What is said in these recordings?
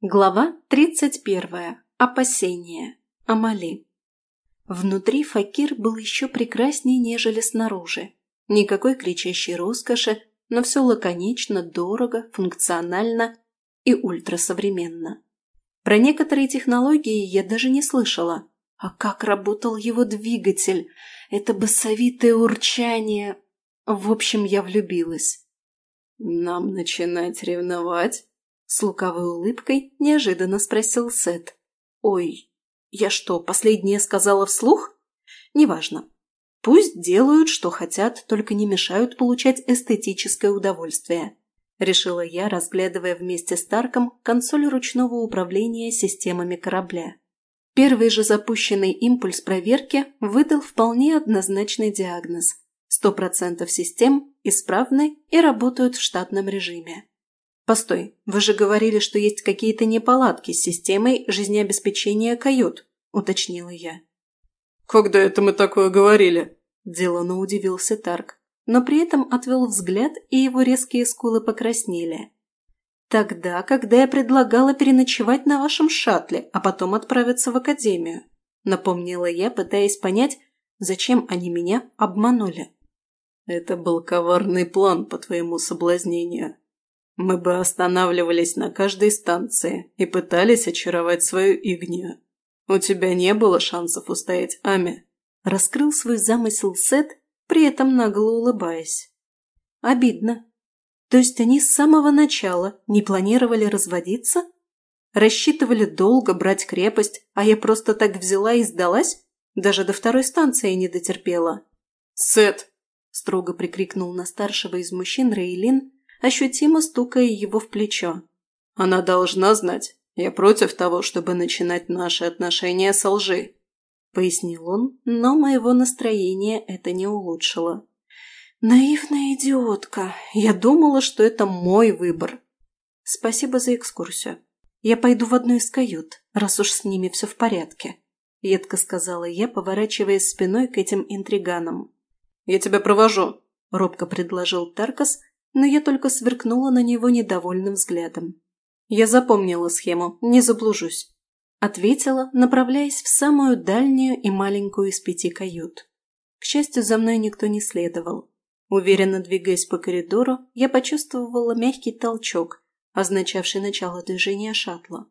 Глава 31. Опасение. Амали. Внутри Факир был еще прекраснее, нежели снаружи. Никакой кричащей роскоши, но все лаконично, дорого, функционально и ультрасовременно. Про некоторые технологии я даже не слышала. А как работал его двигатель? Это басовитое урчание. В общем, я влюбилась. «Нам начинать ревновать?» С лукавой улыбкой неожиданно спросил Сет. «Ой, я что, последнее сказала вслух? Неважно. Пусть делают, что хотят, только не мешают получать эстетическое удовольствие», решила я, разглядывая вместе с Тарком консоль ручного управления системами корабля. Первый же запущенный импульс проверки выдал вполне однозначный диагноз. Сто процентов систем исправны и работают в штатном режиме. «Постой, вы же говорили, что есть какие-то неполадки с системой жизнеобеспечения кают», – уточнила я. «Когда это мы такое говорили?» – делано удивился Тарк, но при этом отвел взгляд, и его резкие скулы покраснели. «Тогда, когда я предлагала переночевать на вашем шаттле, а потом отправиться в академию», – напомнила я, пытаясь понять, зачем они меня обманули. «Это был коварный план по твоему соблазнению», мы бы останавливались на каждой станции и пытались очаровать свою Игнию. У тебя не было шансов устоять, Ами. Раскрыл свой замысел Сет, при этом нагло улыбаясь. Обидно. То есть они с самого начала не планировали разводиться? Рассчитывали долго брать крепость, а я просто так взяла и сдалась? Даже до второй станции не дотерпела. «Сет!» – строго прикрикнул на старшего из мужчин Рейлин, ощутимо стукая его в плечо. «Она должна знать. Я против того, чтобы начинать наши отношения со лжи», – пояснил он, но моего настроения это не улучшило. «Наивная идиотка. Я думала, что это мой выбор. Спасибо за экскурсию. Я пойду в одну из кают, раз уж с ними все в порядке», – едко сказала я, поворачиваясь спиной к этим интриганам. «Я тебя провожу», – робко предложил Таркас, но я только сверкнула на него недовольным взглядом. «Я запомнила схему, не заблужусь», – ответила, направляясь в самую дальнюю и маленькую из пяти кают. К счастью, за мной никто не следовал. Уверенно двигаясь по коридору, я почувствовала мягкий толчок, означавший начало движения шаттла.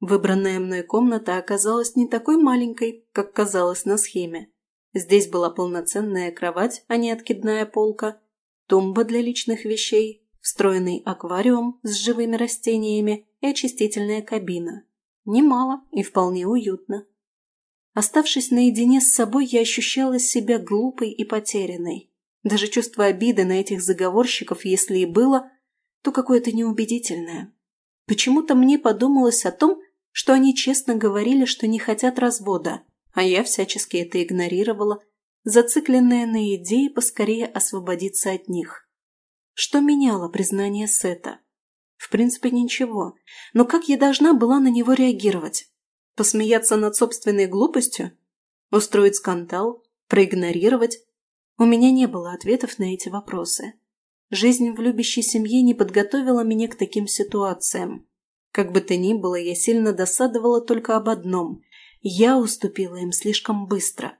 Выбранная мной комната оказалась не такой маленькой, как казалось на схеме. Здесь была полноценная кровать, а не откидная полка, тумба для личных вещей, встроенный аквариум с живыми растениями и очистительная кабина. Немало и вполне уютно. Оставшись наедине с собой, я ощущала себя глупой и потерянной. Даже чувство обиды на этих заговорщиков, если и было, то какое-то неубедительное. Почему-то мне подумалось о том, что они честно говорили, что не хотят развода, а я всячески это игнорировала зацикленная на идее поскорее освободиться от них. Что меняло признание Сета? В принципе, ничего. Но как я должна была на него реагировать? Посмеяться над собственной глупостью? Устроить скандал? Проигнорировать? У меня не было ответов на эти вопросы. Жизнь в любящей семье не подготовила меня к таким ситуациям. Как бы то ни было, я сильно досадовала только об одном. Я уступила им слишком быстро.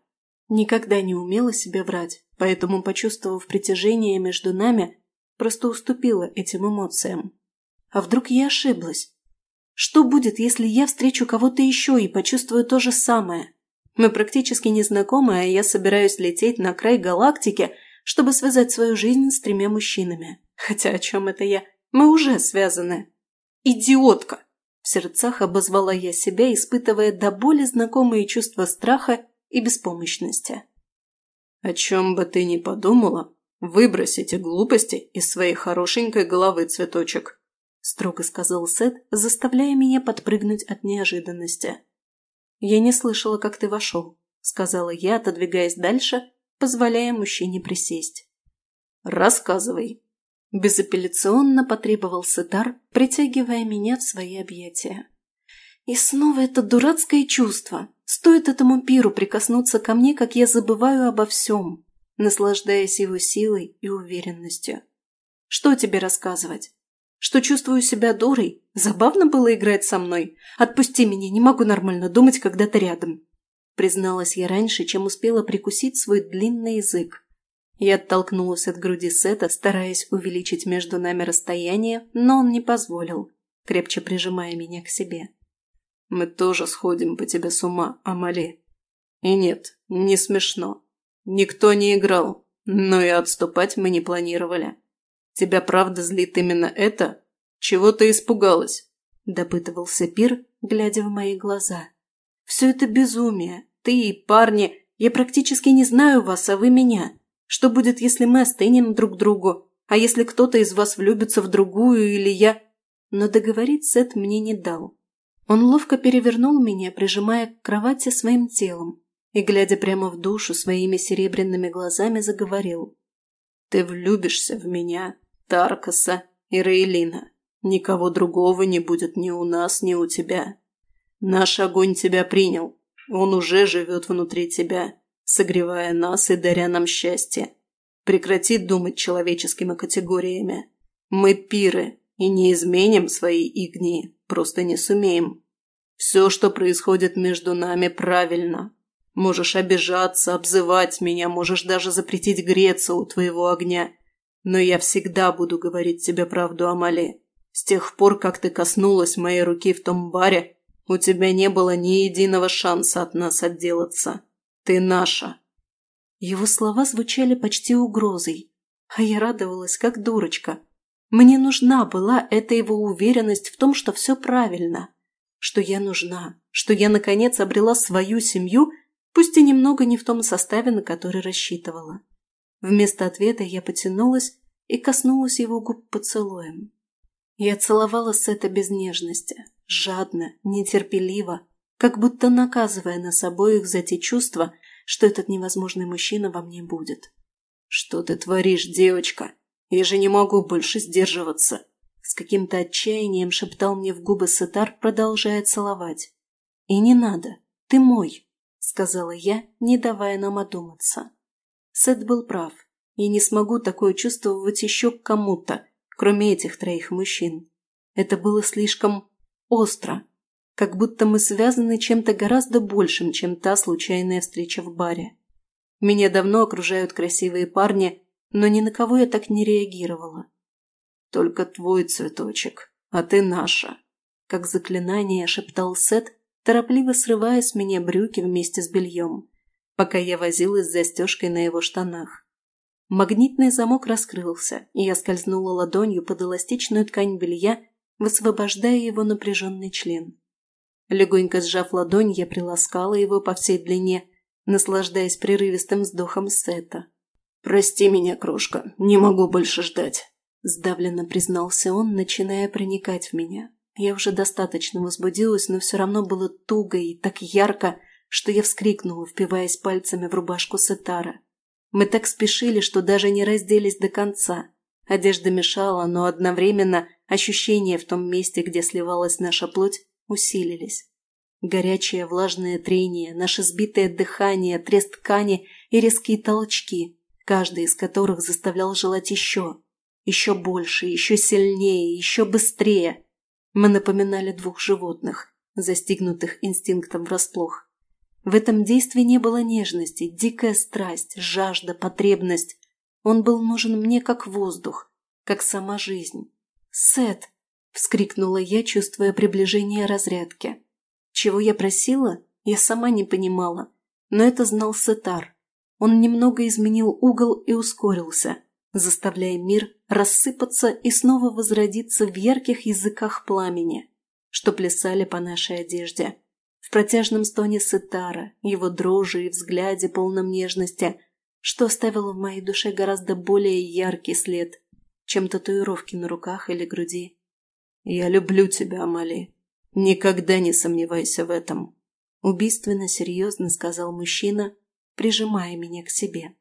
Никогда не умела себе врать, поэтому, почувствовав притяжение между нами, просто уступила этим эмоциям. А вдруг я ошиблась? Что будет, если я встречу кого-то еще и почувствую то же самое? Мы практически не знакомы, а я собираюсь лететь на край галактики, чтобы связать свою жизнь с тремя мужчинами. Хотя о чем это я? Мы уже связаны. Идиотка! В сердцах обозвала я себя, испытывая до боли знакомые чувства страха и беспомощности. «О чем бы ты ни подумала, выбрось эти глупости из своей хорошенькой головы, цветочек», строго сказал Сет, заставляя меня подпрыгнуть от неожиданности. «Я не слышала, как ты вошел», — сказала я, отодвигаясь дальше, позволяя мужчине присесть. «Рассказывай», — безапелляционно потребовал Сетар, притягивая меня в свои объятия. И снова это дурацкое чувство. Стоит этому пиру прикоснуться ко мне, как я забываю обо всем, наслаждаясь его силой и уверенностью. Что тебе рассказывать? Что чувствую себя дурой? Забавно было играть со мной. Отпусти меня, не могу нормально думать, когда ты рядом. Призналась я раньше, чем успела прикусить свой длинный язык. Я оттолкнулась от груди Сета, стараясь увеличить между нами расстояние, но он не позволил, крепче прижимая меня к себе. «Мы тоже сходим по тебе с ума, Амали. И нет, не смешно. Никто не играл, но и отступать мы не планировали. Тебя правда злит именно это? Чего ты испугалась?» – допытывался Пир, глядя в мои глаза. «Все это безумие. Ты и парни. Я практически не знаю вас, а вы меня. Что будет, если мы остынем друг другу? А если кто-то из вас влюбится в другую или я...» Но договорить Сет мне не дал. Он ловко перевернул меня, прижимая к кровати своим телом, и, глядя прямо в душу своими серебряными глазами, заговорил. «Ты влюбишься в меня, Таркаса и Рейлина. Никого другого не будет ни у нас, ни у тебя. Наш огонь тебя принял. Он уже живет внутри тебя согревая нас и даря нам счастье. Прекрати думать человеческими категориями. Мы пиры и не изменим свои игни, просто не сумеем. Все, что происходит между нами, правильно. Можешь обижаться, обзывать меня, можешь даже запретить греться у твоего огня. Но я всегда буду говорить тебе правду, Амали. С тех пор, как ты коснулась моей руки в том баре, у тебя не было ни единого шанса от нас отделаться. Ты наша!» Его слова звучали почти угрозой, а я радовалась, как дурочка. Мне нужна была эта его уверенность в том, что все правильно, что я нужна, что я, наконец, обрела свою семью, пусть и немного не в том составе, на который рассчитывала. Вместо ответа я потянулась и коснулась его губ поцелуем. Я целовала Сета без нежности, жадно, нетерпеливо, как будто наказывая нас обоих за те чувства, что этот невозможный мужчина во мне будет. «Что ты творишь, девочка? Я же не могу больше сдерживаться!» С каким-то отчаянием шептал мне в губы Сетар, продолжая целовать. «И не надо, ты мой», — сказала я, не давая нам одуматься. Сет был прав. Я не смогу такое чувствовать еще к кому-то, кроме этих троих мужчин. Это было слишком остро, как будто мы связаны чем-то гораздо большим, чем та случайная встреча в баре. Меня давно окружают красивые парни, но ни на кого я так не реагировала. «Только твой цветочек, а ты наша», – как заклинание шептал Сет, торопливо срывая с меня брюки вместе с бельем, пока я возилась с застежкой на его штанах. Магнитный замок раскрылся, и я скользнула ладонью под эластичную ткань белья, высвобождая его напряженный член. Легонько сжав ладонь, я приласкала его по всей длине, наслаждаясь прерывистым вздохом Сета. «Прости меня, крошка, не могу больше ждать», – сдавленно признался он, начиная проникать в меня. Я уже достаточно возбудилась, но все равно было туго и так ярко, что я вскрикнула, впиваясь пальцами в рубашку Сетара. Мы так спешили, что даже не разделись до конца. Одежда мешала, но одновременно ощущение в том месте, где сливалась наша плоть, усилились. Горячее влажное трение, наше сбитое дыхание, треск ткани и резкие толчки, каждый из которых заставлял желать еще, еще больше, еще сильнее, еще быстрее. Мы напоминали двух животных, застигнутых инстинктом врасплох. В этом действии не было нежности, дикая страсть, жажда, потребность. Он был нужен мне как воздух, как сама жизнь. «Сет!» – вскрикнула я, чувствуя приближение разрядки. Чего я просила, я сама не понимала, но это знал Сетар. Он немного изменил угол и ускорился, заставляя мир рассыпаться и снова возродиться в ярких языках пламени, что плясали по нашей одежде. В протяжном стоне Сетара, его дрожи и взгляде полном нежности, что оставило в моей душе гораздо более яркий след, чем татуировки на руках или груди. «Я люблю тебя, Амали. Никогда не сомневайся в этом», – убийственно серьезно сказал мужчина, прижимая меня к себе.